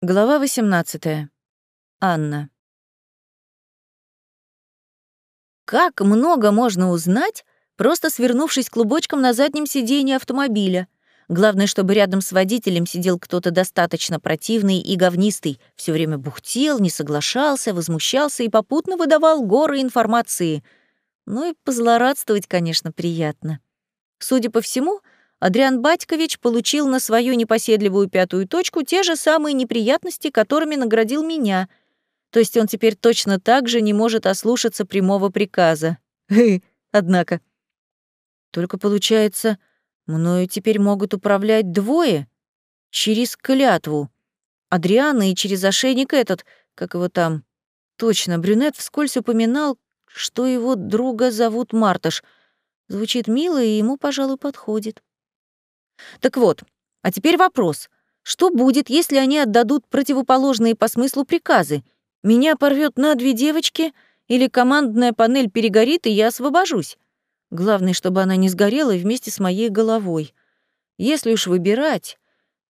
Глава 18. Анна. Как много можно узнать, просто свернувшись клубочком на заднем сиденье автомобиля? Главное, чтобы рядом с водителем сидел кто-то достаточно противный и говнистый, все время бухтел, не соглашался, возмущался и попутно выдавал горы информации. Ну и позлорадствовать, конечно, приятно. Судя по всему, Адриан Батькович получил на свою непоседливую пятую точку те же самые неприятности, которыми наградил меня. То есть он теперь точно так же не может ослушаться прямого приказа. Однако. Только получается, мною теперь могут управлять двое через клятву. Адриана и через ошейник этот, как его там. Точно, брюнет вскользь упоминал, что его друга зовут Марташ. Звучит мило и ему, пожалуй, подходит. Так вот, а теперь вопрос. Что будет, если они отдадут противоположные по смыслу приказы? Меня порвет на две девочки или командная панель перегорит, и я освобожусь? Главное, чтобы она не сгорела вместе с моей головой. Если уж выбирать,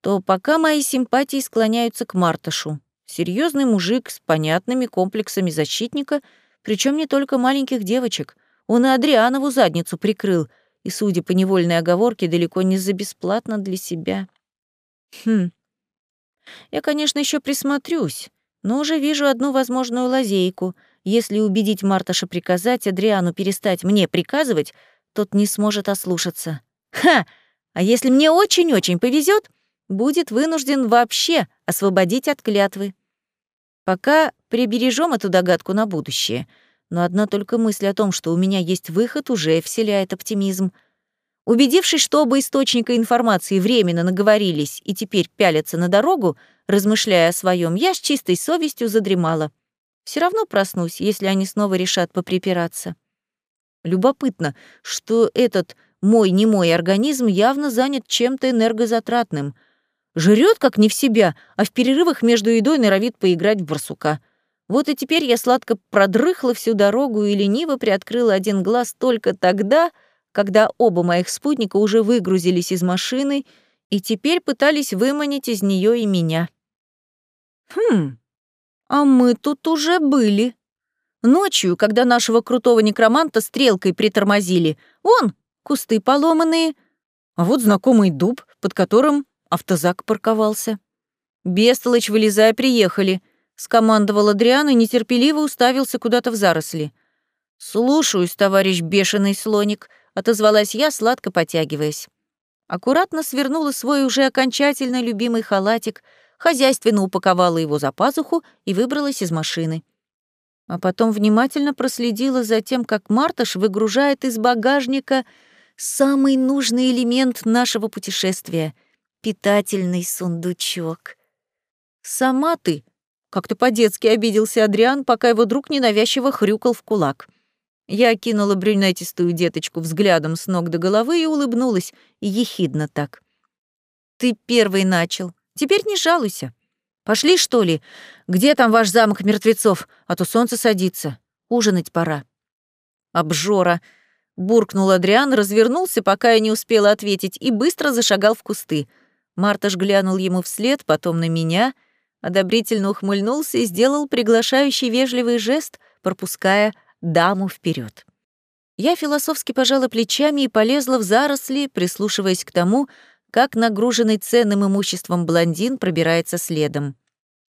то пока мои симпатии склоняются к Марташу. Серьезный мужик с понятными комплексами защитника, причем не только маленьких девочек. Он и Адрианову задницу прикрыл, и, судя по невольной оговорке, далеко не за бесплатно для себя. Хм. Я, конечно, еще присмотрюсь, но уже вижу одну возможную лазейку. Если убедить Марташа приказать Адриану перестать мне приказывать, тот не сможет ослушаться. Ха! А если мне очень-очень повезет, будет вынужден вообще освободить от клятвы. Пока прибережем эту догадку на будущее — но одна только мысль о том, что у меня есть выход, уже вселяет оптимизм. Убедившись, что оба источника информации временно наговорились и теперь пялятся на дорогу, размышляя о своем, я с чистой совестью задремала. Все равно проснусь, если они снова решат поприпираться. Любопытно, что этот мой не мой организм явно занят чем-то энергозатратным. Жрет как не в себя, а в перерывах между едой норовит поиграть в барсука. Вот и теперь я сладко продрыхла всю дорогу и лениво приоткрыла один глаз только тогда, когда оба моих спутника уже выгрузились из машины и теперь пытались выманить из нее и меня. Хм, а мы тут уже были. Ночью, когда нашего крутого некроманта стрелкой притормозили, вон, кусты поломанные, а вот знакомый дуб, под которым автозак парковался. Бестолочь, вылезая, приехали — скомандовал Адриан и нетерпеливо уставился куда-то в заросли. «Слушаюсь, товарищ бешеный слоник», — отозвалась я, сладко потягиваясь. Аккуратно свернула свой уже окончательно любимый халатик, хозяйственно упаковала его за пазуху и выбралась из машины. А потом внимательно проследила за тем, как Марташ выгружает из багажника самый нужный элемент нашего путешествия — питательный сундучок. «Сама ты», как-то по-детски обиделся Адриан, пока его друг ненавязчиво хрюкал в кулак. Я окинула брюнетистую деточку взглядом с ног до головы и улыбнулась, ехидно так. «Ты первый начал. Теперь не жалуйся. Пошли, что ли? Где там ваш замок мертвецов? А то солнце садится. Ужинать пора». «Обжора!» — буркнул Адриан, развернулся, пока я не успела ответить, и быстро зашагал в кусты. Марташ глянул ему вслед, потом на меня — одобрительно ухмыльнулся и сделал приглашающий вежливый жест, пропуская даму вперед. Я философски пожала плечами и полезла в заросли, прислушиваясь к тому, как нагруженный ценным имуществом блондин пробирается следом.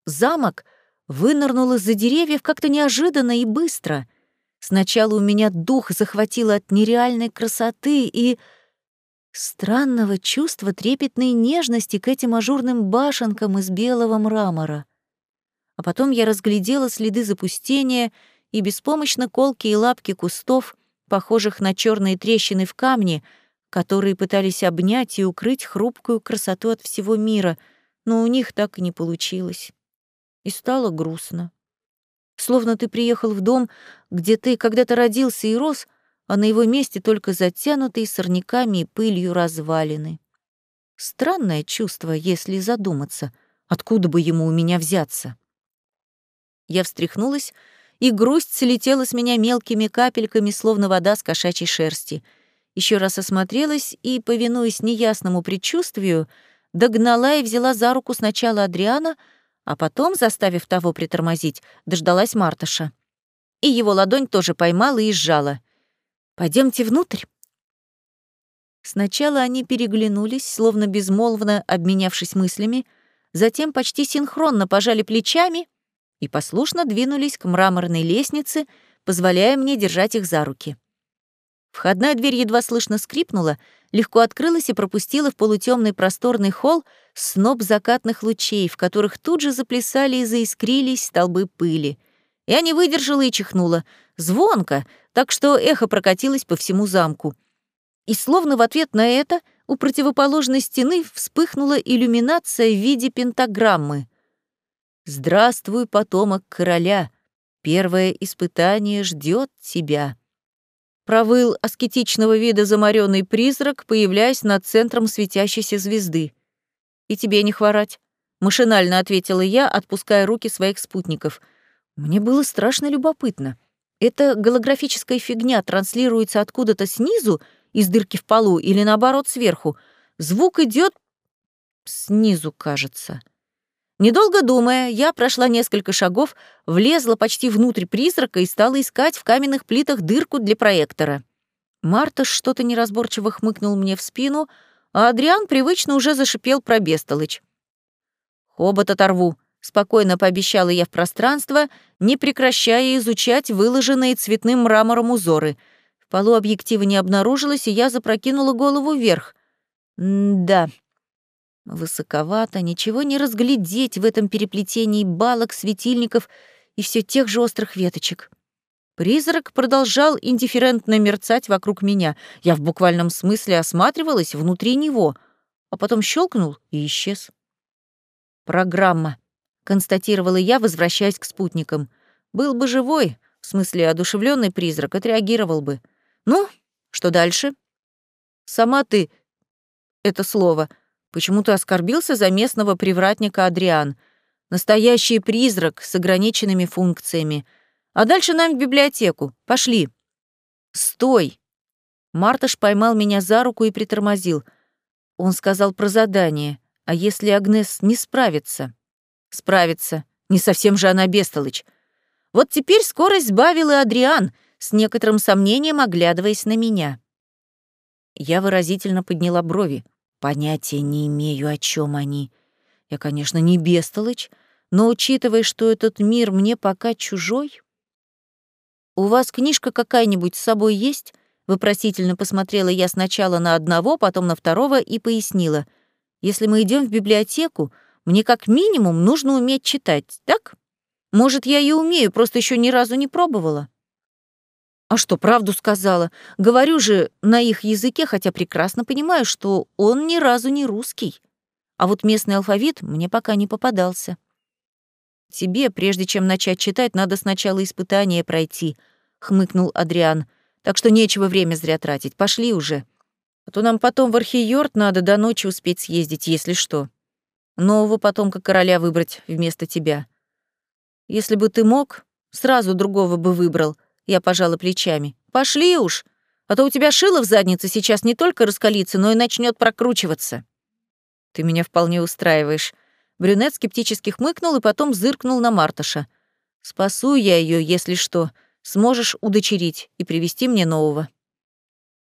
Замок вынырнул из-за деревьев как-то неожиданно и быстро. Сначала у меня дух захватило от нереальной красоты и странного чувства трепетной нежности к этим ажурным башенкам из белого мрамора. А потом я разглядела следы запустения и беспомощно колкие лапки кустов, похожих на черные трещины в камне, которые пытались обнять и укрыть хрупкую красоту от всего мира, но у них так и не получилось. И стало грустно. Словно ты приехал в дом, где ты когда-то родился и рос, а на его месте только затянутые сорняками и пылью развалины. Странное чувство, если задуматься, откуда бы ему у меня взяться. Я встряхнулась, и грусть слетела с меня мелкими капельками, словно вода с кошачьей шерсти. Еще раз осмотрелась и, повинуясь неясному предчувствию, догнала и взяла за руку сначала Адриана, А потом, заставив того притормозить, дождалась Мартыша. И его ладонь тоже поймала и сжала. Пойдемте внутрь». Сначала они переглянулись, словно безмолвно обменявшись мыслями, затем почти синхронно пожали плечами и послушно двинулись к мраморной лестнице, позволяя мне держать их за руки. Входная дверь едва слышно скрипнула, легко открылась и пропустила в полутемный просторный холл сноп закатных лучей, в которых тут же заплясали и заискрились столбы пыли. Я не выдержала и чихнула. Звонко, так что эхо прокатилось по всему замку. И словно в ответ на это у противоположной стены вспыхнула иллюминация в виде пентаграммы. «Здравствуй, потомок короля! Первое испытание ждет тебя!» Провыл аскетичного вида заморенный призрак, появляясь над центром светящейся звезды. «И тебе не хворать», — машинально ответила я, отпуская руки своих спутников. Мне было страшно любопытно. Эта голографическая фигня транслируется откуда-то снизу, из дырки в полу, или наоборот сверху. Звук идет снизу, кажется. Недолго думая, я прошла несколько шагов, влезла почти внутрь призрака и стала искать в каменных плитах дырку для проектора. Марта что-то неразборчиво хмыкнул мне в спину, а Адриан привычно уже зашипел про бестолочь. «Хобот оторву», — спокойно пообещала я в пространство, не прекращая изучать выложенные цветным мрамором узоры. В полу объектива не обнаружилось, и я запрокинула голову вверх. «Да, Высоковато, ничего не разглядеть в этом переплетении балок, светильников и все тех же острых веточек. Призрак продолжал индифферентно мерцать вокруг меня. Я в буквальном смысле осматривалась внутри него, а потом щелкнул и исчез. «Программа», — констатировала я, возвращаясь к спутникам. «Был бы живой, в смысле одушевленный призрак, отреагировал бы. Ну, что дальше?» «Сама ты...» это слово — Почему-то оскорбился за местного привратника Адриан. Настоящий призрак с ограниченными функциями. А дальше нам в библиотеку. Пошли. Стой! Марташ поймал меня за руку и притормозил. Он сказал про задание. А если Агнес не справится? Справится. Не совсем же она бестолочь. Вот теперь скорость сбавил и Адриан, с некоторым сомнением оглядываясь на меня. Я выразительно подняла брови. Понятия не имею, о чем они. Я, конечно, не бестолочь, но учитывая, что этот мир мне пока чужой... «У вас книжка какая-нибудь с собой есть?» Вопросительно посмотрела я сначала на одного, потом на второго и пояснила. «Если мы идем в библиотеку, мне как минимум нужно уметь читать, так? Может, я и умею, просто еще ни разу не пробовала». А что, правду сказала? Говорю же на их языке, хотя прекрасно понимаю, что он ни разу не русский. А вот местный алфавит мне пока не попадался. Тебе, прежде чем начать читать, надо сначала испытание пройти, хмыкнул Адриан. Так что нечего время зря тратить. Пошли уже. А то нам потом в Архиёрт надо до ночи успеть съездить, если что. Нового потомка короля выбрать вместо тебя. Если бы ты мог, сразу другого бы выбрал — я пожала плечами. «Пошли уж, а то у тебя шило в заднице сейчас не только раскалится, но и начнет прокручиваться». «Ты меня вполне устраиваешь». Брюнет скептически хмыкнул и потом зыркнул на Марташа. «Спасу я ее, если что. Сможешь удочерить и привести мне нового».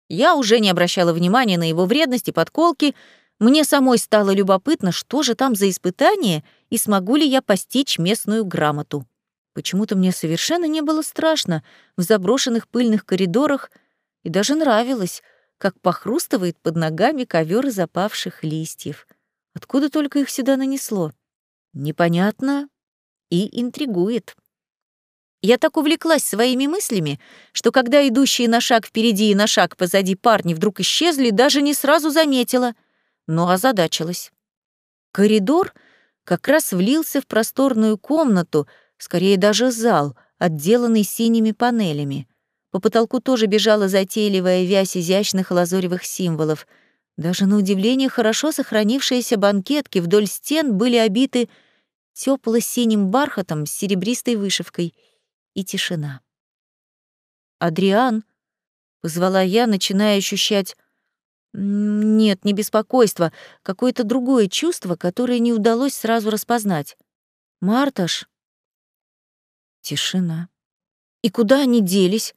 Я уже не обращала внимания на его вредность и подколки. Мне самой стало любопытно, что же там за испытание и смогу ли я постичь местную грамоту. Почему-то мне совершенно не было страшно в заброшенных пыльных коридорах и даже нравилось, как похрустывает под ногами ковер из листьев. Откуда только их сюда нанесло? Непонятно и интригует. Я так увлеклась своими мыслями, что когда идущие на шаг впереди и на шаг позади парни вдруг исчезли, даже не сразу заметила, но озадачилась. Коридор как раз влился в просторную комнату, скорее даже зал, отделанный синими панелями. По потолку тоже бежала затейливая вязь изящных лазуревых символов. Даже на удивление хорошо сохранившиеся банкетки вдоль стен были обиты тепло-синим бархатом с серебристой вышивкой. И тишина. «Адриан», — позвала я, начиная ощущать... Нет, не беспокойство, какое-то другое чувство, которое не удалось сразу распознать. Марташ. Тишина. И куда они делись?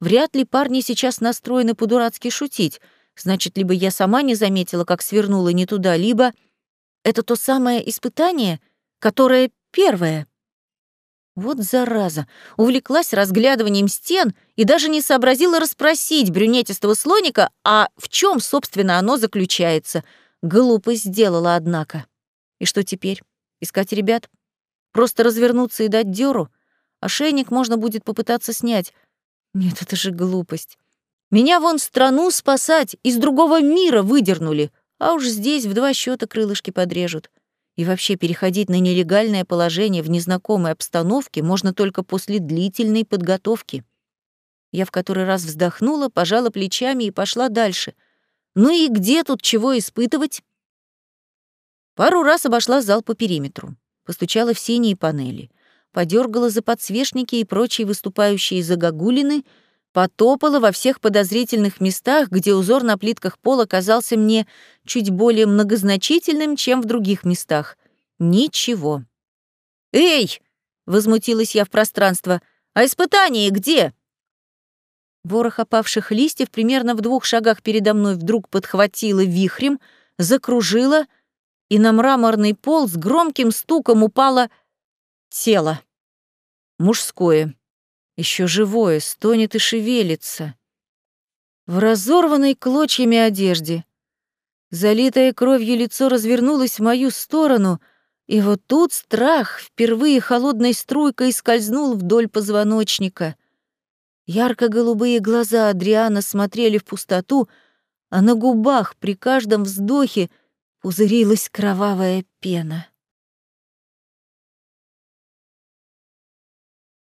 Вряд ли парни сейчас настроены по-дурацки шутить. Значит, либо я сама не заметила, как свернула не туда, либо это то самое испытание, которое первое. Вот зараза, увлеклась разглядыванием стен и даже не сообразила расспросить брюнетистого слоника, а в чем, собственно, оно заключается. Глупо сделала, однако. И что теперь? Искать ребят? Просто развернуться и дать дёру? Ошейник можно будет попытаться снять. Нет, это же глупость. Меня вон страну спасать, из другого мира выдернули, а уж здесь в два счета крылышки подрежут. И вообще переходить на нелегальное положение в незнакомой обстановке можно только после длительной подготовки. Я в который раз вздохнула, пожала плечами и пошла дальше. Ну и где тут чего испытывать? Пару раз обошла зал по периметру, постучала в синие панели, подергала за подсвечники и прочие выступающие загогулины, потопала во всех подозрительных местах, где узор на плитках пола казался мне чуть более многозначительным, чем в других местах. Ничего. «Эй!» — возмутилась я в пространство. «А испытание где?» Ворох опавших листьев примерно в двух шагах передо мной вдруг подхватило вихрем, закружило, и на мраморный пол с громким стуком упало тело. Мужское. Еще живое, стонет и шевелится. В разорванной клочьями одежде. Залитое кровью лицо развернулось в мою сторону, и вот тут страх впервые холодной струйкой скользнул вдоль позвоночника. Ярко-голубые глаза Адриана смотрели в пустоту, а на губах при каждом вздохе пузырилась кровавая пена.